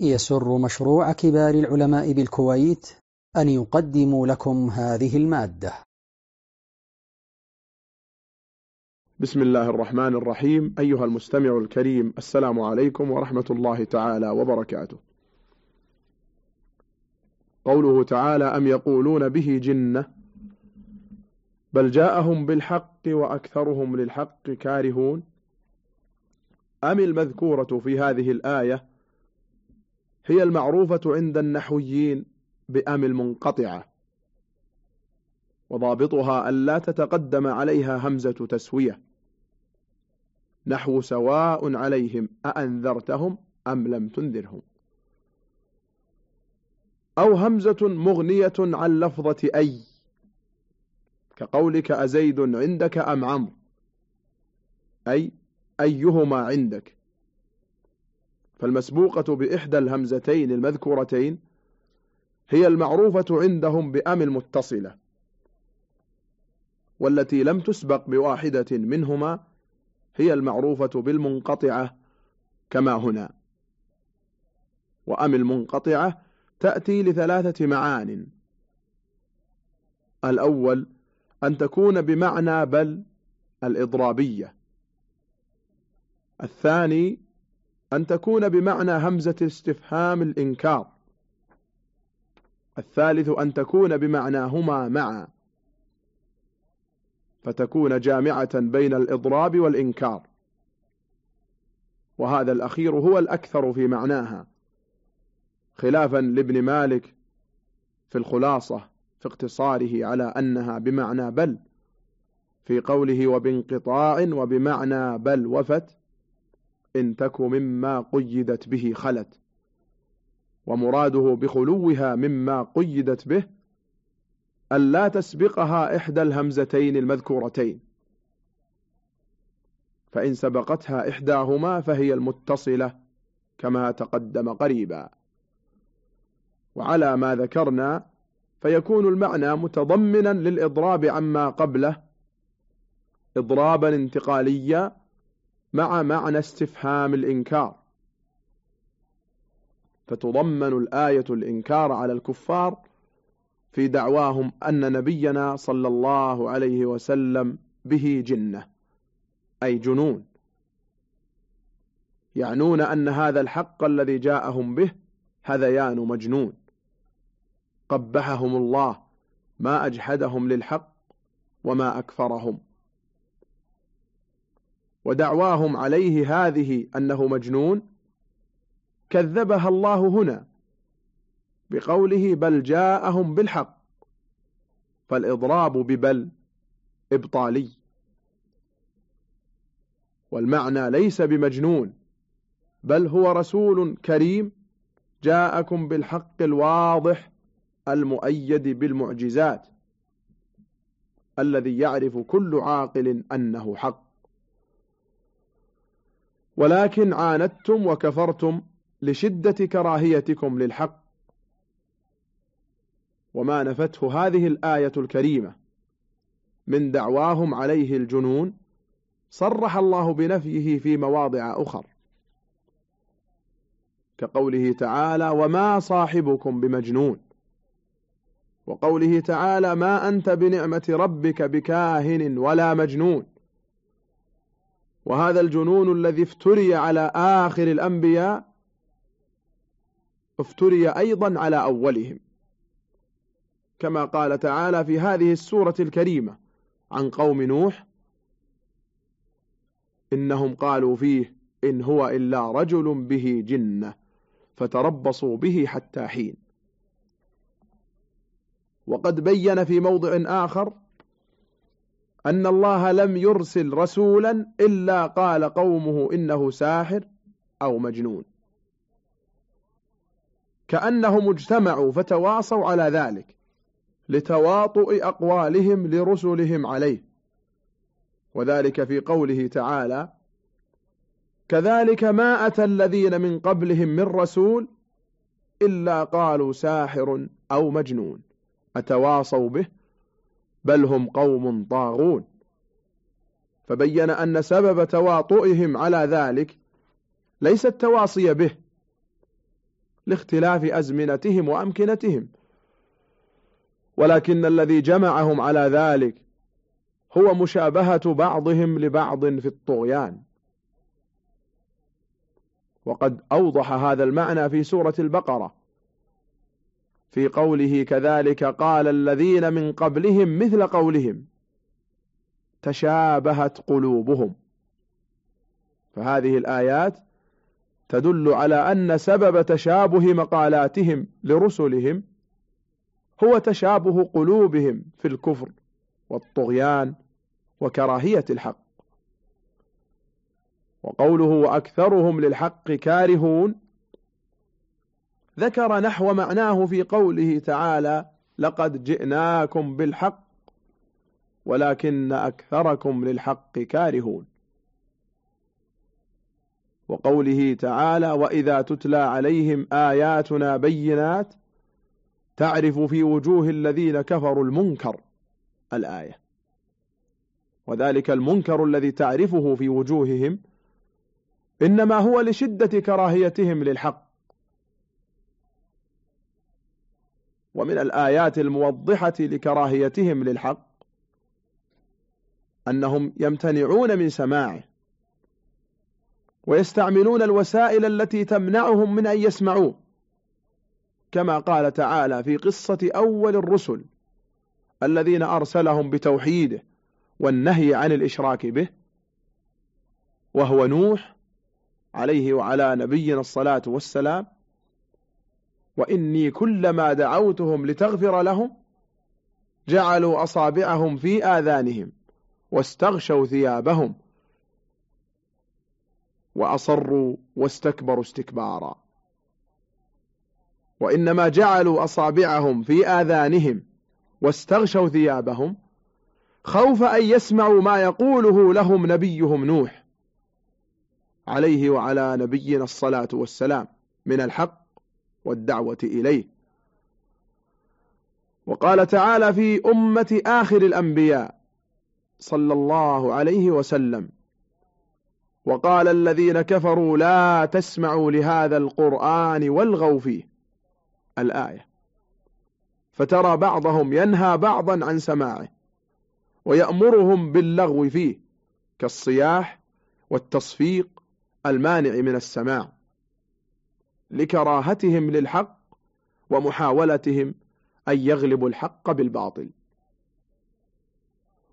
يسر مشروع كبار العلماء بالكويت أن يقدم لكم هذه المادة. بسم الله الرحمن الرحيم. أيها المستمع الكريم السلام عليكم ورحمة الله تعالى وبركاته. قوله تعالى أم يقولون به جنة؟ بل جاءهم بالحق وأكثرهم للحق كارهون. أم المذكورة في هذه الآية هي المعروفة عند النحويين بأم المنقطعة وضابطها ألا تتقدم عليها همزة تسوية. نحو سواء عليهم أأنذرتهم أم لم تنذرهم. أو همزة مغنية عن لفظة أي كقولك أزيد عندك أم عمرو؟ أي أيهما عندك؟ فالمسبوقة بإحدى الهمزتين المذكورتين هي المعروفة عندهم بأم المتصلة والتي لم تسبق بواحدة منهما هي المعروفة بالمنقطعة كما هنا. وأم المنقطعة تأتي لثلاثة معان. الأول أن تكون بمعنى بل الإضرابية. الثاني أن تكون بمعنى همزة استفهام الإنكار. الثالث أن تكون بمعناهما معا. فتكون جامعة بين الإضراب والإنكار. وهذا الأخير هو الأكثر في معناها. خلافا لابن مالك في الخلاصة في اقتصاره على أنها بمعنى بل. في قوله وبانقطاع وبمعنى بل وفت. إن تك مما قيدت به خلت ومراده بخلوها مما قيدت به ألا تسبقها إحدى الهمزتين المذكورتين. فإن سبقتها إحداهما فهي المتصلة كما تقدم قريبا. وعلى ما ذكرنا فيكون المعنى متضمنا للإضراب عما قبله إضرابا انتقاليا مع معنى استفهام الإنكار. فتضمن الآية الإنكار على الكفار في دعواهم أن نبينا صلى الله عليه وسلم به جنة أي جنون. يعنون أن هذا الحق الذي جاءهم به هذيان مجنون. قبحهم الله ما أجحدهم للحق وما أكفرهم. ودعواهم عليه هذه أنه مجنون كذبها الله هنا بقوله بل جاءهم بالحق فالإضراب ببل إبطالي. والمعنى ليس بمجنون بل هو رسول كريم جاءكم بالحق الواضح المؤيد بالمعجزات الذي يعرف كل عاقل أنه حق. ولكن عاندتم وكفرتم لشدة كراهيتكم للحق. وما نفته هذه الآية الكريمة من دعواهم عليه الجنون صرح الله بنفيه في مواضع أخر. كقوله تعالى وما صاحبكم بمجنون وقوله تعالى ما أنت بنعمة ربك بكاهن ولا مجنون وهذا الجنون الذي افتري على آخر الأنبياء افتري أيضا على أولهم. كما قال تعالى في هذه السورة الكريمة عن قوم نوح إنهم قالوا فيه إن هو إلا رجل به جنة فتربصوا به حتى حين. وقد بين في موضع آخر أن الله لم يرسل رسولا إلا قال قومه إنه ساحر أو مجنون. كأنهم اجتمعوا فتواصوا على ذلك لتواطؤ أقوالهم لرسلهم عليه. وذلك في قوله تعالى كذلك ما أتى الذين من قبلهم من رسول إلا قالوا ساحر أو مجنون. أتواصوا به بل هم قوم طاغون. فبين أن سبب تواطؤهم على ذلك ليس التواصي به لاختلاف أزمنتهم وأمكنتهم. ولكن الذي جمعهم على ذلك هو مشابهة بعضهم لبعض في الطغيان. وقد أوضح هذا المعنى في سورة البقرة. في قوله كذلك قال الذين من قبلهم مثل قولهم تشابهت قلوبهم. فهذه الآيات تدل على أن سبب تشابه مقالاتهم لرسلهم هو تشابه قلوبهم في الكفر والطغيان وكراهية الحق. وقوله وأكثرهم للحق كارهون ذكر نحو معناه في قوله تعالى لقد جئناكم بالحق ولكن أكثركم للحق كارهون. وقوله تعالى وإذا تتلى عليهم آياتنا بينات تعرف في وجوه الذين كفروا المنكر الآية. وذلك المنكر الذي تعرفه في وجوههم إنما هو لشدة كراهيتهم للحق. ومن الآيات الموضحة لكراهيتهم للحق أنهم يمتنعون من سماعه ويستعملون الوسائل التي تمنعهم من أن يسمعوه كما قال تعالى في قصة أول الرسل الذين أرسلهم بتوحيده والنهي عن الإشراك به وهو نوح عليه وعلى نبينا الصلاة والسلام وإني كلما دعوتهم لتغفر لهم جعلوا أصابعهم في آذانهم واستغشوا ثيابهم وأصروا واستكبروا استكبارا. وإنما جعلوا أصابعهم في آذانهم واستغشوا ثيابهم خوف أن يسمعوا ما يقوله لهم نبيهم نوح عليه وعلى نبينا الصلاة والسلام. من الحق والدعوة إليه. وقال تعالى في أمة آخر الأنبياء صلى الله عليه وسلم وقال الذين كفروا لا تسمعوا لهذا القرآن والغوا فيه الآية. فترى بعضهم ينهى بعضا عن سماعه ويأمرهم باللغو فيه كالصياح والتصفيق المانع من السماع. لكراهتهم للحق ومحاولتهم أن يغلبوا الحق بالباطل.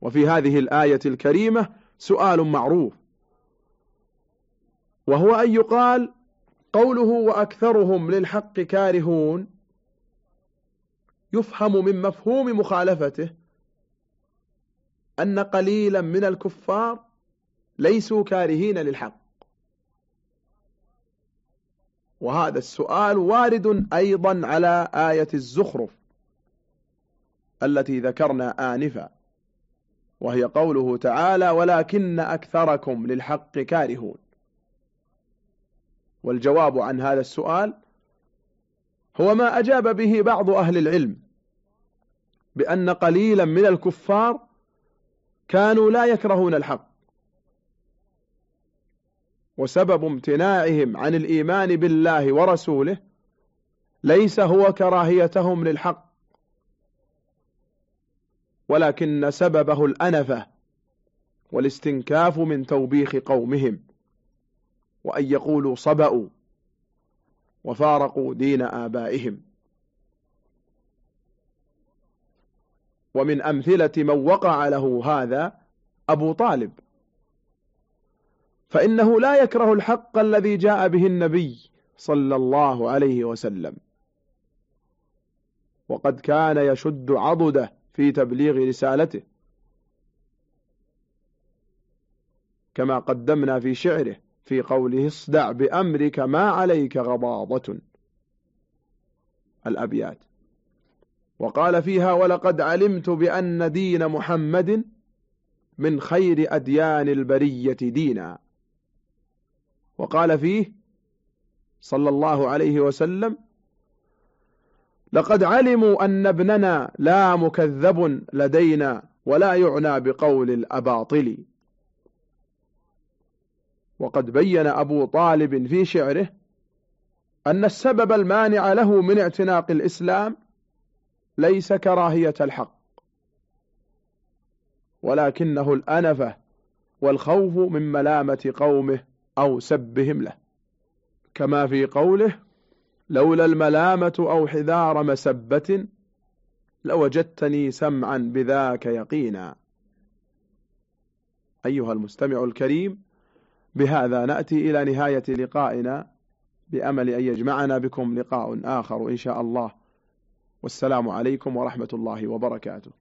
وفي هذه الآية الكريمة سؤال معروف وهو أن يقال قوله وأكثرهم للحق كارهون يفهم من مفهوم مخالفته أن قليلا من الكفار ليسوا كارهين للحق. وهذا السؤال وارد أيضا على آية الزخرف التي ذكرنا آنفا وهي قوله تعالى ولكن أكثركم للحق كارهون والجواب عن هذا السؤال هو ما أجاب به بعض أهل العلم بأن قليلا من الكفار كانوا لا يكرهون الحق. وسبب امتناعهم عن الإيمان بالله ورسوله ليس هو كراهيتهم للحق ولكن سببه الأنفة والاستنكاف من توبيخ قومهم وأن يقولوا صبأوا وفارقوا دين آبائهم. ومن أمثلة من وقع له هذا أبو طالب فإنه لا يكره الحق الذي جاء به النبي صلى الله عليه وسلم. وقد كان يشد عضده في تبليغ رسالته. كما قدمنا في شعره في قوله اصدع بأمرك ما عليك غضاضة الأبيات. وقال فيها ولقد علمت بأن دين محمد من خير أديان البرية دينا وقال فيه صلى الله عليه وسلم لقد علموا أن ابننا لا مكذب لدينا ولا يعنى بقول الأباطل. وقد بين أبو طالب في شعره أن السبب المانع له من اعتناق الإسلام ليس كراهية الحق ولكنه الأنفة والخوف من ملامة قومه أو سبهم له. كما في قوله لولا الملامة أو حذار مسبة لوجدتني سمعا بذاك يقينا. أيها المستمع الكريم بهذا نأتي إلى نهاية لقائنا بأمل أن يجمعنا بكم لقاء آخر إن شاء الله. والسلام عليكم ورحمة الله وبركاته.